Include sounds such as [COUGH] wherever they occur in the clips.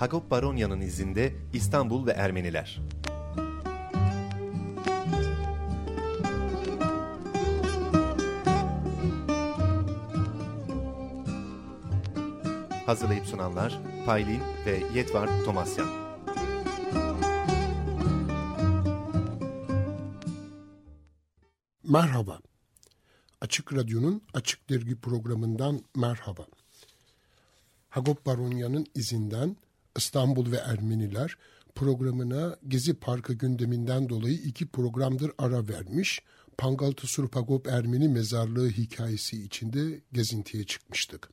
Hagop Baronya'nın izinde İstanbul ve Ermeniler. Hazırlayıp sunanlar Paylin ve Yetvart Tomasyan. Merhaba. Açık Radyo'nun Açık Dergi programından merhaba. Hagop Baronya'nın izinden İstanbul ve Ermeniler programına Gezi Parkı gündeminden dolayı iki programdır ara vermiş. Pangaltı Surp Hagop Ermeni mezarlığı hikayesi içinde gezintiye çıkmıştık.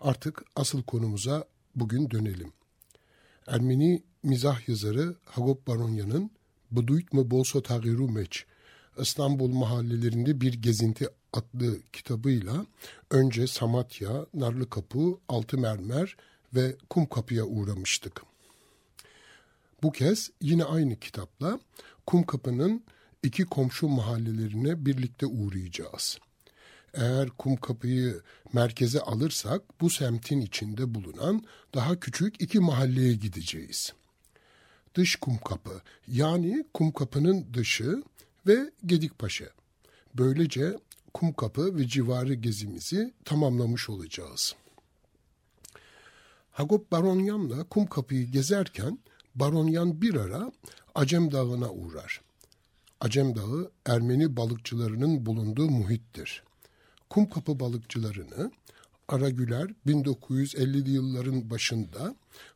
Artık asıl konumuza bugün dönelim. Ermeni mizah yazarı Hagop Baronya'nın Bıduyt mı Bolso Tagiru Meç İstanbul mahallelerinde bir gezinti adlı kitabıyla önce Samatya, Narlı Kapı, Altı Mermer ve Kum Kapı'ya uğramıştık. Bu kez yine aynı kitapla Kum Kapı'nın iki komşu mahallelerine birlikte uğrayacağız. Eğer Kum Kapı'yı merkeze alırsak bu semtin içinde bulunan daha küçük iki mahalleye gideceğiz. Dış Kum Kapı yani Kum Kapı'nın dışı ve Gedikpaşa. Böylece Kumkapı ve civarı gezimizi tamamlamış olacağız. Hagop Baronyan'la Kumkapı'yı gezerken Baronyan bir ara Acem Dağı'na uğrar. Acem Dağı Ermeni balıkçılarının bulunduğu muhittir. Kumkapı balıkçılarını Aragüler 1950'li yılların başında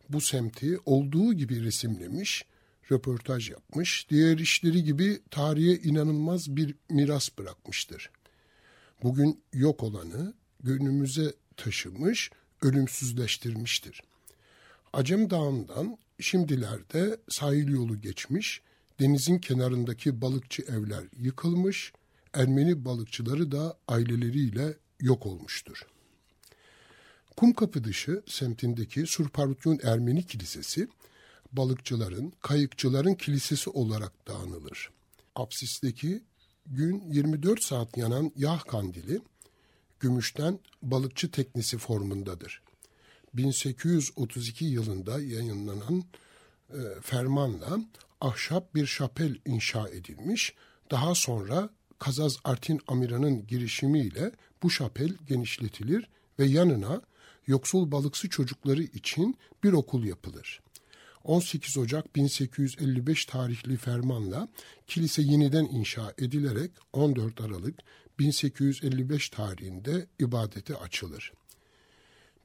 bu semti olduğu gibi resimlemiş röportaj yapmış. Diğer işleri gibi tarihe inanılmaz bir miras bırakmıştır. Bugün yok olanı günümüze taşımış, ölümsüzleştirmiştir. Acem Dağı'ndan şimdilerde sahil yolu geçmiş, denizin kenarındaki balıkçı evler yıkılmış, Ermeni balıkçıları da aileleriyle yok olmuştur. Kumkapı dışı semtindeki Surparutyun Ermeni Kilisesi balıkçıların, kayıkçıların kilisesi olarak da anılır. Apsisteki gün 24 saat yanan yağ kandili gümüşten balıkçı teknesi formundadır. 1832 yılında yayınlanan e, fermanla ahşap bir şapel inşa edilmiş. Daha sonra Kazaz Artin Amira'nın girişimiyle bu şapel genişletilir ve yanına yoksul balıkçı çocukları için bir okul yapılır. 18 Ocak 1855 tarihli fermanla kilise yeniden inşa edilerek 14 Aralık 1855 tarihinde ibadete açılır.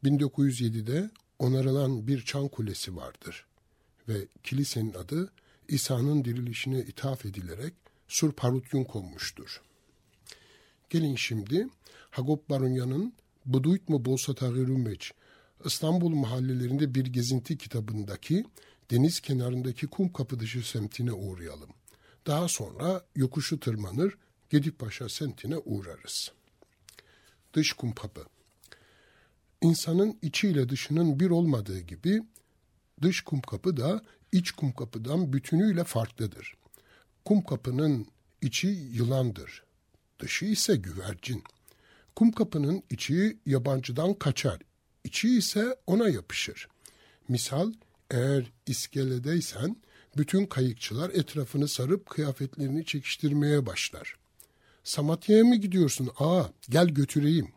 1907'de onarılan bir çan kulesi vardır ve kilisenin adı İsa'nın dirilişine ithaf edilerek Sur Parutyun konmuştur. Gelin şimdi Hagop Barunya'nın Buduyt mu Bolsa Tağirümeç İstanbul mahallelerinde bir gezinti kitabındaki deniz kenarındaki kum kapı dışı semtine uğrayalım. Daha sonra yokuşu tırmanır, Gedikpaşa semtine uğrarız. Dış kum kapı İnsanın içiyle dışının bir olmadığı gibi dış kum kapı da iç kum kapıdan bütünüyle farklıdır. Kum kapının içi yılandır, dışı ise güvercin. Kum kapının içi yabancıdan kaçar, içi ise ona yapışır. Misal eğer iskeledeysen bütün kayıkçılar etrafını sarıp kıyafetlerini çekiştirmeye başlar. Samatya'ya mı gidiyorsun? Aa gel götüreyim.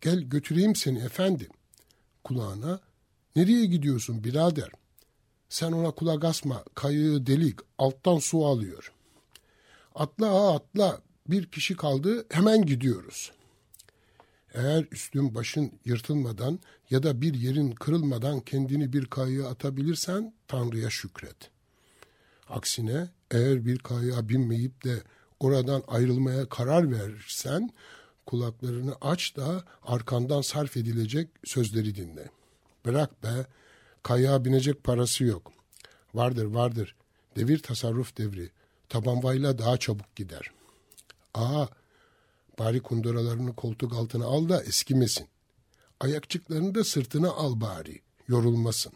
Gel götüreyim seni efendim. Kulağına nereye gidiyorsun birader? Sen ona kulak asma kayığı delik alttan su alıyor. Atla ha atla bir kişi kaldı hemen gidiyoruz.'' Eğer üstün başın yırtılmadan ya da bir yerin kırılmadan kendini bir kayığa atabilirsen Tanrı'ya şükret. Aksine eğer bir kayığa binmeyip de oradan ayrılmaya karar verirsen kulaklarını aç da arkandan sarf edilecek sözleri dinle. Bırak be, kayığa binecek parası yok. Vardır vardır, devir tasarruf devri, tabanvayla daha çabuk gider. Aa, Bari kunduralarını koltuk altına al da eskimesin. Ayakçıklarını da sırtına al bari, yorulmasın.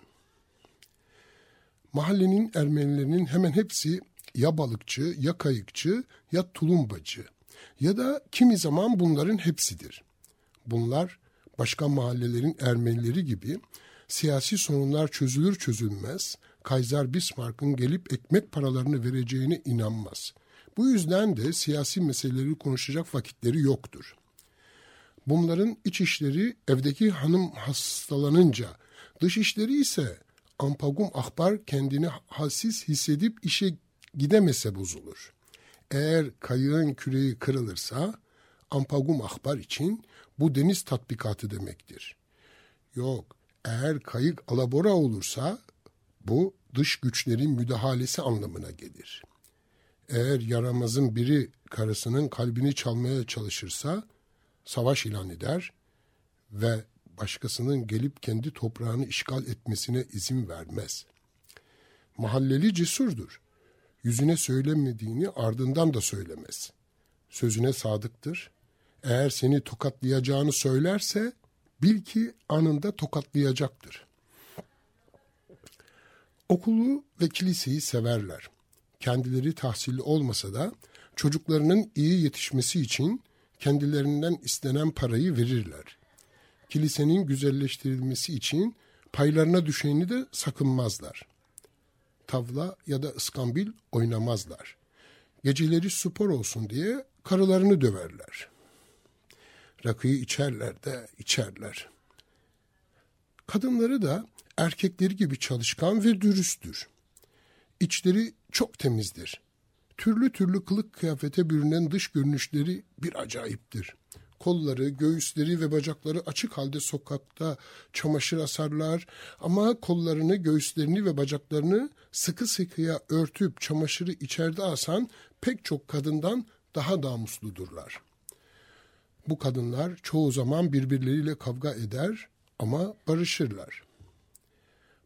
Mahallenin Ermenilerinin hemen hepsi ya balıkçı, ya kayıkçı, ya tulumbacı ya da kimi zaman bunların hepsidir. Bunlar başka mahallelerin Ermenileri gibi siyasi sorunlar çözülür çözülmez Kaiser Bismarck'ın gelip ekmek paralarını vereceğine inanmaz. Bu yüzden de siyasi meseleleri konuşacak vakitleri yoktur. Bunların iç işleri evdeki hanım hastalanınca, dış işleri ise Ampagum Ahbar kendini halsiz hissedip işe gidemese bozulur. Eğer kayığın küreği kırılırsa Ampagum Ahbar için bu deniz tatbikatı demektir. Yok, eğer kayık alabora olursa bu dış güçlerin müdahalesi anlamına gelir. Eğer yaramazın biri karısının kalbini çalmaya çalışırsa savaş ilan eder ve başkasının gelip kendi toprağını işgal etmesine izin vermez. Mahalleli cesurdur. Yüzüne söylemediğini ardından da söylemez. Sözüne sadıktır. Eğer seni tokatlayacağını söylerse bil ki anında tokatlayacaktır. Okulu ve kiliseyi severler. Kendileri tahsilli olmasa da çocuklarının iyi yetişmesi için kendilerinden istenen parayı verirler. Kilisenin güzelleştirilmesi için paylarına düşeni de sakınmazlar. Tavla ya da ıskambil oynamazlar. Geceleri spor olsun diye karılarını döverler. Rakıyı içerler de içerler. Kadınları da erkekleri gibi çalışkan ve dürüsttür. İçleri çok temizdir. Türlü türlü kılık kıyafete bürünen dış görünüşleri bir acayiptir. Kolları, göğüsleri ve bacakları açık halde sokakta çamaşır asarlar ama kollarını, göğüslerini ve bacaklarını sıkı sıkıya örtüp çamaşırı içeride asan pek çok kadından daha namusludurlar. Bu kadınlar çoğu zaman birbirleriyle kavga eder ama barışırlar.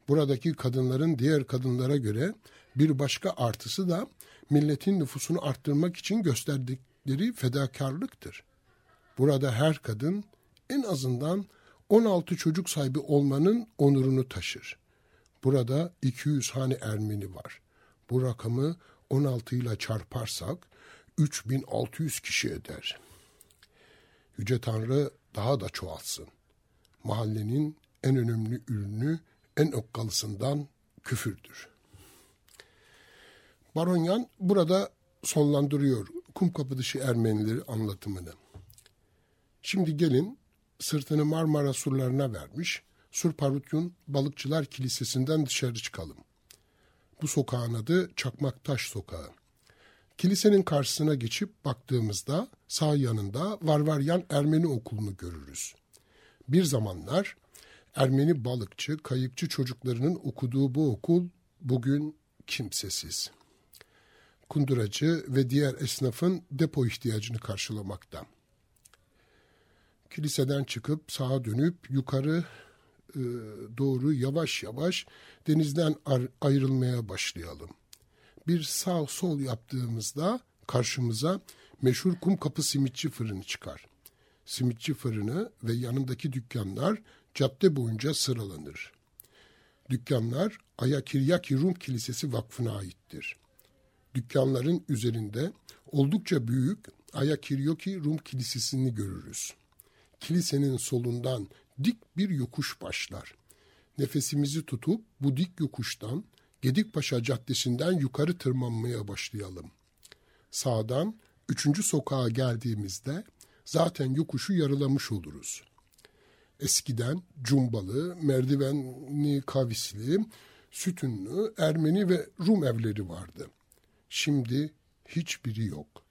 Buradaki kadınların diğer kadınlara göre bir başka artısı da milletin nüfusunu arttırmak için gösterdikleri fedakarlıktır. Burada her kadın en azından 16 çocuk sahibi olmanın onurunu taşır. Burada 200 hane Ermeni var. Bu rakamı 16 ile çarparsak 3600 kişi eder. Yüce Tanrı daha da çoğalsın. Mahallenin en önemli ürünü en okkalısından küfürdür. Baronyan burada sonlandırıyor Kumkapı dışı Ermenileri anlatımını. Şimdi gelin sırtını Marmara surlarına vermiş Sur Parutyun Balıkçılar Kilisesi'nden dışarı çıkalım. Bu sokağın adı Çakmaktaş Sokağı. Kilisenin karşısına geçip baktığımızda sağ yanında Varvaryan Ermeni okulunu görürüz. Bir zamanlar Ermeni balıkçı, kayıkçı çocuklarının okuduğu bu okul bugün kimsesiz. Kunduracı ve diğer esnafın depo ihtiyacını karşılamakta. Kiliseden çıkıp sağa dönüp yukarı e, doğru yavaş yavaş denizden ayrılmaya başlayalım. Bir sağ sol yaptığımızda karşımıza meşhur kum kapı simitçi fırını çıkar. Simitçi fırını ve yanındaki dükkanlar cadde boyunca sıralanır. Dükkanlar Ayakiryaki Rum Kilisesi Vakfı'na aittir. Dükkanların üzerinde oldukça büyük Ayakiryoki Rum Kilisesi'ni görürüz. Kilisenin solundan dik bir yokuş başlar. Nefesimizi tutup bu dik yokuştan Gedikpaşa Caddesi'nden yukarı tırmanmaya başlayalım. Sağdan üçüncü sokağa geldiğimizde zaten yokuşu yarılamış oluruz. Eskiden cumbalı, merdivenli kavisli, sütunlu Ermeni ve Rum evleri vardı. Şimdi hiçbiri yok.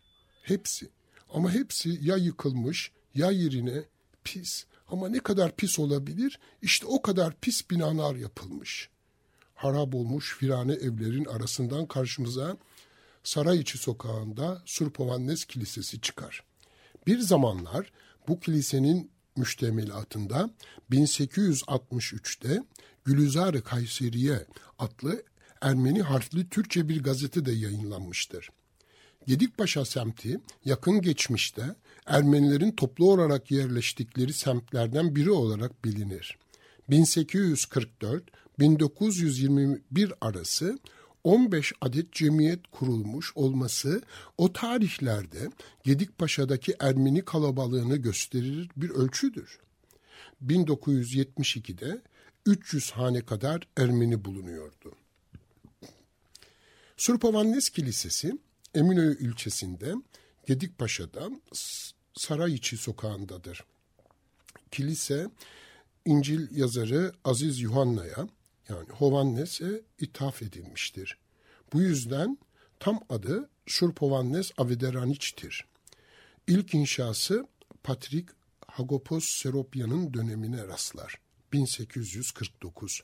Hepsi ama hepsi ya yıkılmış ya yerine pis ama ne kadar pis olabilir? İşte o kadar pis binalar yapılmış. Harap olmuş virane evlerin arasından karşımıza saray içi sokağında Surpovannes Kilisesi çıkar. Bir zamanlar bu kilisenin müştemilatında 1863'te Gülizar-ı Kayseriye adlı Ermeni harfli Türkçe bir gazete de yayınlanmıştır. Gedikpaşa semti yakın geçmişte Ermenilerin toplu olarak yerleştikleri semtlerden biri olarak bilinir. 1844-1921 arası 15 adet cemiyet kurulmuş olması o tarihlerde Gedikpaşa'daki Ermeni kalabalığını gösterir bir ölçüdür. 1972'de 300 hane kadar Ermeni bulunuyordu. Surpovannes Kilisesi Eminönü ilçesinde Gedikpaşa'da Sarayiçi sokağındadır. Kilise İncil yazarı Aziz Yuhanna'ya yani Hovannes'e ithaf edilmiştir. Bu yüzden tam adı Surpovannes Avederaniç'tir. İlk inşası Patrik Hagopos Seropya'nın dönemine rastlar. 1849.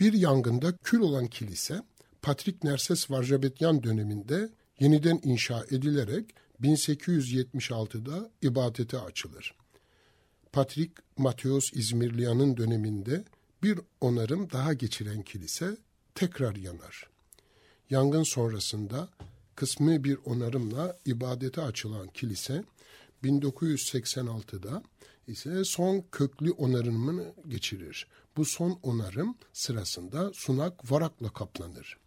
Bir yangında kül olan kilise Patrik Nerses Varjabetyan döneminde yeniden inşa edilerek 1876'da ibadete açılır. Patrik Mateos İzmirliyan'ın döneminde bir onarım daha geçiren kilise tekrar yanar. Yangın sonrasında kısmi bir onarımla ibadete açılan kilise 1986'da ise son köklü onarımını geçirir. Bu son onarım sırasında sunak varakla kaplanır.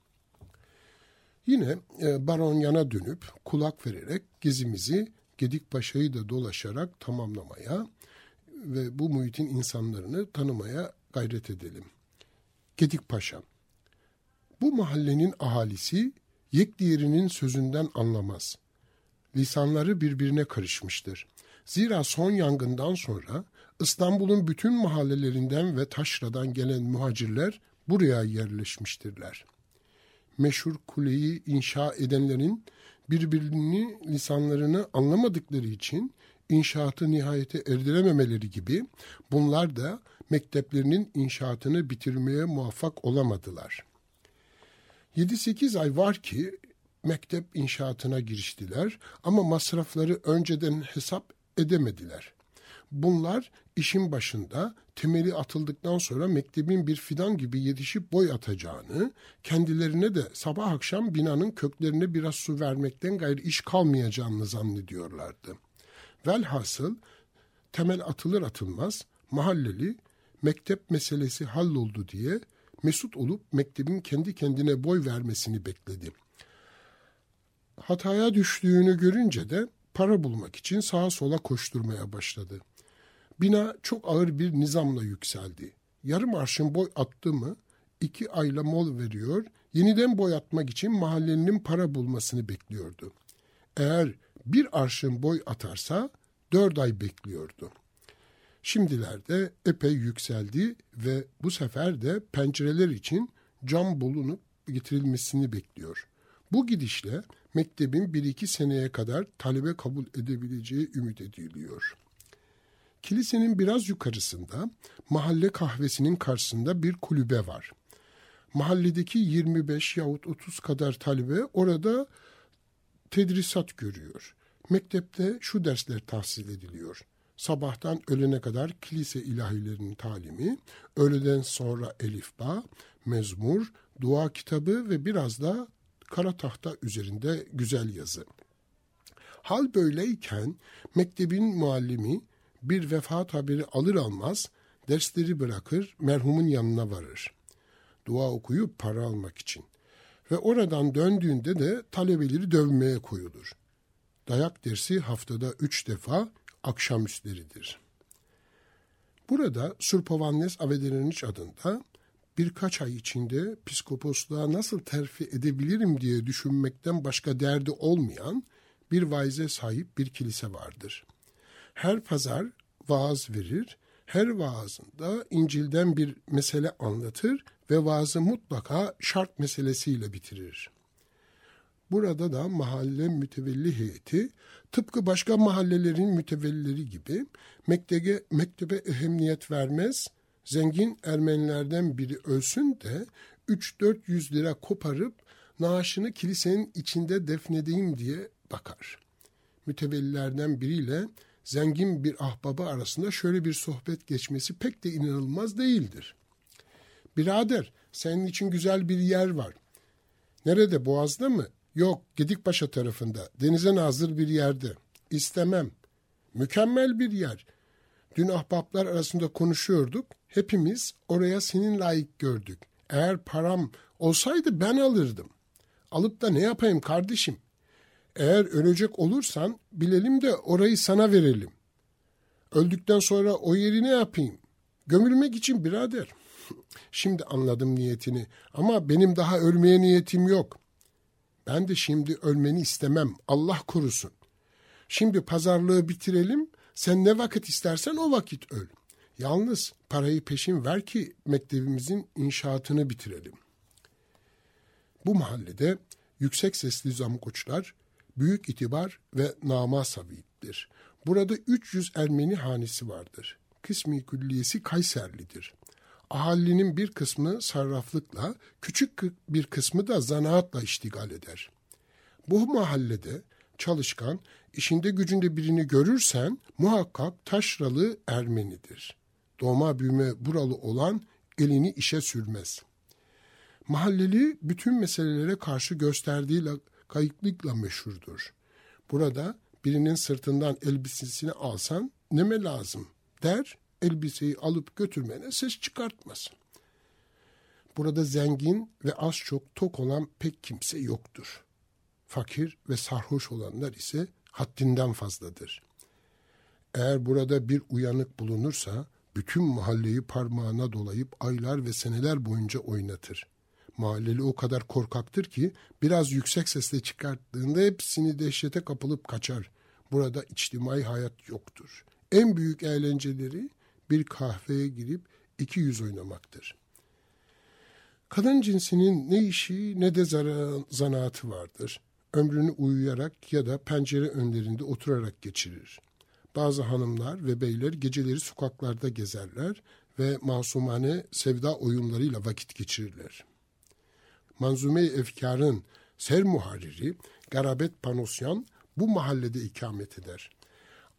Yine e, Baron yana dönüp kulak vererek gezimizi Gedikpaşa'yı da dolaşarak tamamlamaya ve bu muhitin insanlarını tanımaya gayret edelim. Gedikpaşa Bu mahallenin ahalisi yek diğerinin sözünden anlamaz. Lisanları birbirine karışmıştır. Zira son yangından sonra İstanbul'un bütün mahallelerinden ve taşradan gelen muhacirler buraya yerleşmiştirler. Meşhur kuleyi inşa edenlerin birbirini lisanlarını anlamadıkları için inşaatı nihayete erdirememeleri gibi bunlar da mekteplerinin inşaatını bitirmeye muvaffak olamadılar. 7-8 ay var ki mektep inşaatına giriştiler ama masrafları önceden hesap edemediler. Bunlar işin başında temeli atıldıktan sonra mektebin bir fidan gibi yetişip boy atacağını, kendilerine de sabah akşam binanın köklerine biraz su vermekten gayrı iş kalmayacağını zannediyorlardı. Velhasıl temel atılır atılmaz mahalleli mektep meselesi halloldu diye mesut olup mektebin kendi kendine boy vermesini bekledi. Hataya düştüğünü görünce de para bulmak için sağa sola koşturmaya başladı. Bina çok ağır bir nizamla yükseldi. Yarım arşın boy attı mı iki ayla mol veriyor, yeniden boy atmak için mahallenin para bulmasını bekliyordu. Eğer bir arşın boy atarsa dört ay bekliyordu. Şimdilerde epey yükseldi ve bu sefer de pencereler için cam bulunup getirilmesini bekliyor. Bu gidişle mektebin bir iki seneye kadar talebe kabul edebileceği ümit ediliyor. Kilisenin biraz yukarısında mahalle kahvesinin karşısında bir kulübe var. Mahalledeki 25 yahut 30 kadar talebe orada tedrisat görüyor. Mektepte şu dersler tahsil ediliyor. Sabahtan öğlene kadar kilise ilahilerinin talimi, öğleden sonra elifba, mezmur, dua kitabı ve biraz da kara tahta üzerinde güzel yazı. Hal böyleyken mektebin muallimi bir vefat haberi alır almaz dersleri bırakır merhumun yanına varır. Dua okuyup para almak için. Ve oradan döndüğünde de talebeleri dövmeye koyulur. Dayak dersi haftada üç defa akşamüstleridir. Burada Surpovannes Avedeleniç adında birkaç ay içinde psikoposluğa nasıl terfi edebilirim diye düşünmekten başka derdi olmayan bir vaize sahip bir kilise vardır. Her pazar vaaz verir, her vaazında İncil'den bir mesele anlatır ve vaazı mutlaka şart meselesiyle bitirir. Burada da mahalle mütevelli heyeti tıpkı başka mahallelerin mütevellileri gibi mektebe, mektebe ehemmiyet vermez, zengin Ermenilerden biri ölsün de 3-400 lira koparıp naaşını kilisenin içinde defnedeyim diye bakar. Mütevellilerden biriyle zengin bir ahbaba arasında şöyle bir sohbet geçmesi pek de inanılmaz değildir. Birader senin için güzel bir yer var. Nerede Boğaz'da mı? Yok Gedikpaşa tarafında denize nazır bir yerde. İstemem. Mükemmel bir yer. Dün ahbaplar arasında konuşuyorduk. Hepimiz oraya senin layık gördük. Eğer param olsaydı ben alırdım. Alıp da ne yapayım kardeşim? Eğer ölecek olursan bilelim de orayı sana verelim. Öldükten sonra o yeri ne yapayım? Gömülmek için birader. [LAUGHS] Şimdi anladım niyetini ama benim daha ölmeye niyetim yok. Ben de şimdi ölmeni istemem. Allah korusun. Şimdi pazarlığı bitirelim. Sen ne vakit istersen o vakit öl. Yalnız parayı peşin ver ki mektebimizin inşaatını bitirelim. Bu mahallede yüksek sesli zamkoçlar büyük itibar ve nama sabittir. Burada 300 Ermeni hanesi vardır. Kısmi külliyesi Kayserlidir. Ahalinin bir kısmı sarraflıkla, küçük bir kısmı da zanaatla iştigal eder. Bu mahallede çalışkan, işinde gücünde birini görürsen muhakkak taşralı Ermenidir. Doğma büyüme buralı olan elini işe sürmez. Mahalleli bütün meselelere karşı gösterdiği kayıklıkla meşhurdur. Burada birinin sırtından elbisesini alsan neme lazım der, elbiseyi alıp götürmene ses çıkartmaz. Burada zengin ve az çok tok olan pek kimse yoktur. Fakir ve sarhoş olanlar ise haddinden fazladır. Eğer burada bir uyanık bulunursa bütün mahalleyi parmağına dolayıp aylar ve seneler boyunca oynatır. Mahalleli o kadar korkaktır ki biraz yüksek sesle çıkarttığında hepsini dehşete kapılıp kaçar. Burada içtimai hayat yoktur. En büyük eğlenceleri bir kahveye girip iki yüz oynamaktır. Kadın cinsinin ne işi ne de zanaatı vardır. Ömrünü uyuyarak ya da pencere önlerinde oturarak geçirir. Bazı hanımlar ve beyler geceleri sokaklarda gezerler ve masumane sevda oyunlarıyla vakit geçirirler. Manzume-i Efkar'ın ser muharriri Garabet Panosyan bu mahallede ikamet eder.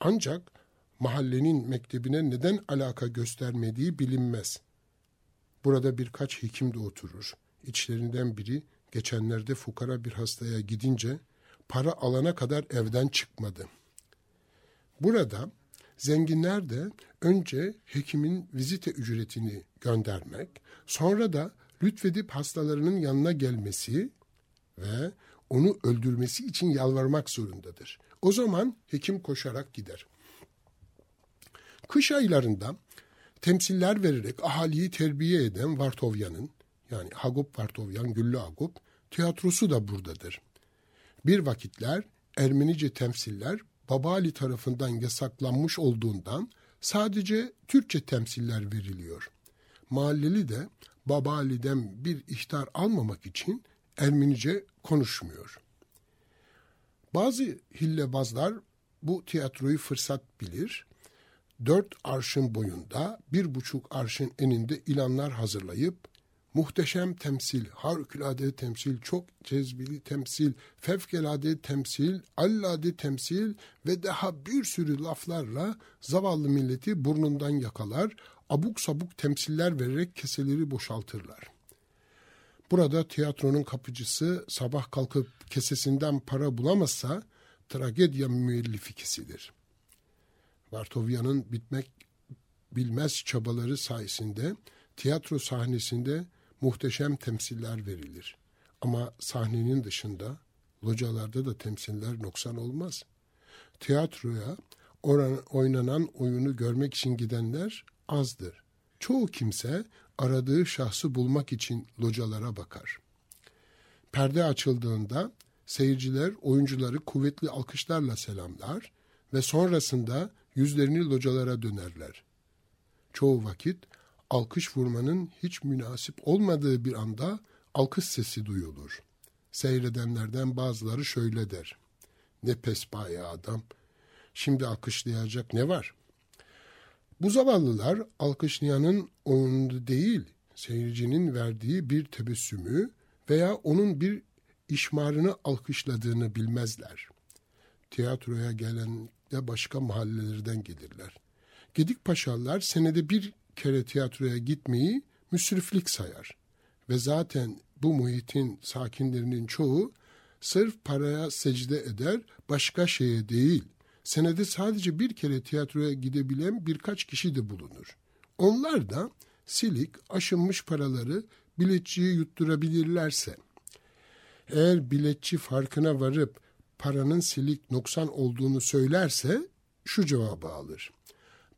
Ancak mahallenin mektebine neden alaka göstermediği bilinmez. Burada birkaç hekim de oturur. İçlerinden biri geçenlerde fukara bir hastaya gidince para alana kadar evden çıkmadı. Burada zenginler de önce hekimin vizite ücretini göndermek, sonra da lütfedip hastalarının yanına gelmesi ve onu öldürmesi için yalvarmak zorundadır. O zaman hekim koşarak gider. Kış aylarında temsiller vererek ahaliyi terbiye eden Vartovyan'ın yani Hagop Vartovyan, Güllü Hagop tiyatrosu da buradadır. Bir vakitler Ermenice temsiller Babali tarafından yasaklanmış olduğundan sadece Türkçe temsiller veriliyor. Mahalleli de Babali'den bir ihtar almamak için Ermenice konuşmuyor. Bazı hillebazlar bu tiyatroyu fırsat bilir, dört arşın boyunda bir buçuk arşın eninde ilanlar hazırlayıp muhteşem temsil, harikulade temsil, çok cezbili temsil, fevkalade temsil, allade temsil ve daha bir sürü laflarla zavallı milleti burnundan yakalar, abuk sabuk temsiller vererek keseleri boşaltırlar. Burada tiyatronun kapıcısı sabah kalkıp kesesinden para bulamazsa tragedya müellifi kesilir. Vartovya'nın bitmek bilmez çabaları sayesinde tiyatro sahnesinde muhteşem temsiller verilir. Ama sahnenin dışında localarda da temsiller noksan olmaz. Tiyatroya oran, oynanan oyunu görmek için gidenler azdır. Çoğu kimse aradığı şahsı bulmak için localara bakar. Perde açıldığında seyirciler oyuncuları kuvvetli alkışlarla selamlar ve sonrasında yüzlerini localara dönerler. Çoğu vakit alkış vurmanın hiç münasip olmadığı bir anda alkış sesi duyulur. Seyredenlerden bazıları şöyle der. Ne pespaya adam. Şimdi alkışlayacak ne var? Bu zavallılar alkışlayanın oyunu değil, seyircinin verdiği bir tebessümü veya onun bir işmarını alkışladığını bilmezler. Tiyatroya gelen de başka mahallelerden gelirler. Gedik paşalar senede bir kere tiyatroya gitmeyi müsriflik sayar. Ve zaten bu muhitin sakinlerinin çoğu sırf paraya secde eder, başka şeye değil. Senede sadece bir kere tiyatroya gidebilen birkaç kişi de bulunur. Onlar da silik, aşınmış paraları biletçiye yutturabilirlerse. Eğer biletçi farkına varıp paranın silik noksan olduğunu söylerse şu cevabı alır.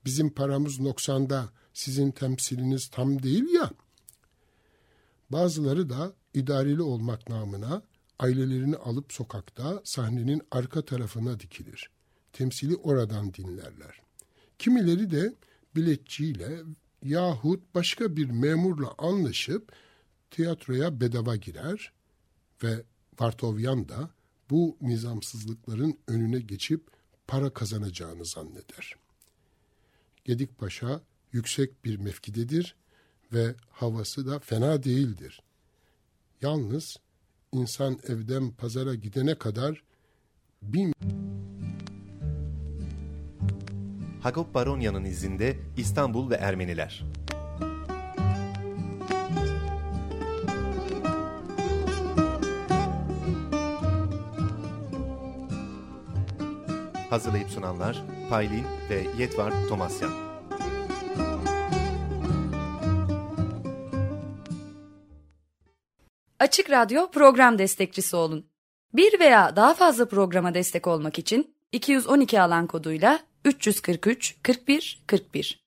Bizim paramız noksanda sizin temsiliniz tam değil ya. Bazıları da idareli olmak namına ailelerini alıp sokakta sahnenin arka tarafına dikilir. Temsili oradan dinlerler. Kimileri de biletçiyle yahut başka bir memurla anlaşıp tiyatroya bedava girer ve Vartovyan da bu nizamsızlıkların önüne geçip para kazanacağını zanneder. Gedikpaşa yüksek bir mevkidedir ve havası da fena değildir. Yalnız insan evden pazara gidene kadar bin... Hagop Baronya'nın izinde İstanbul ve Ermeniler. Hazırlayıp sunanlar Paylin ve Yetvart Tomasyan. Açık Radyo program destekçisi olun. Bir veya daha fazla programa destek olmak için 212 alan koduyla 343 41 41